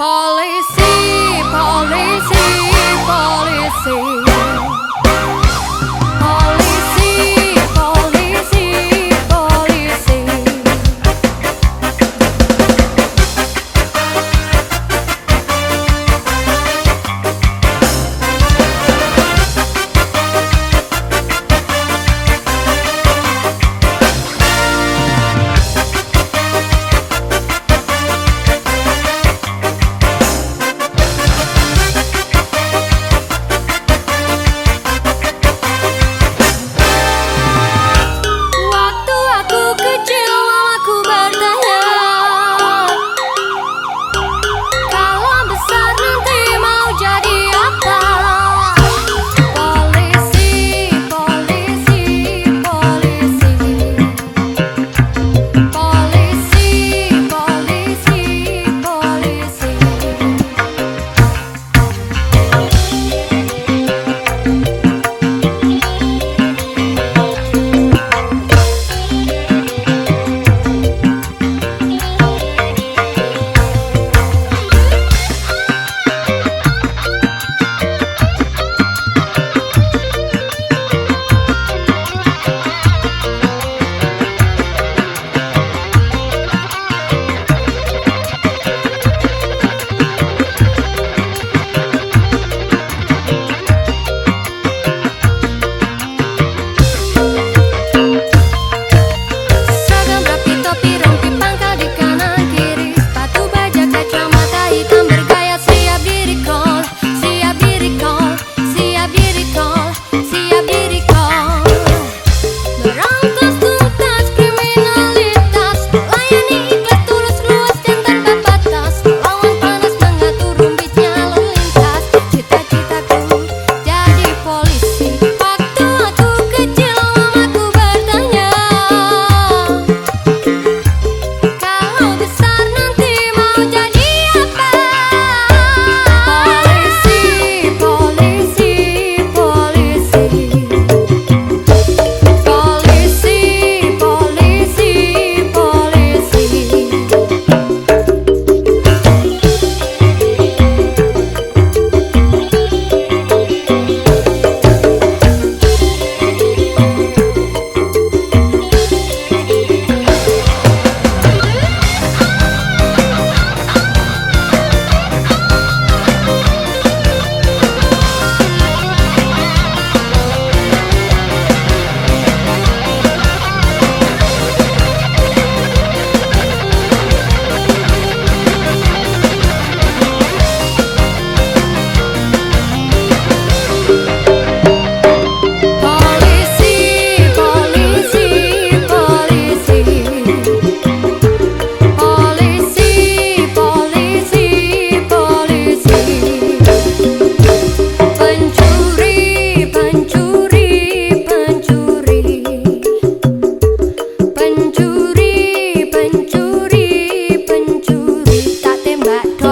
Policy, policy, policy.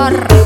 amor.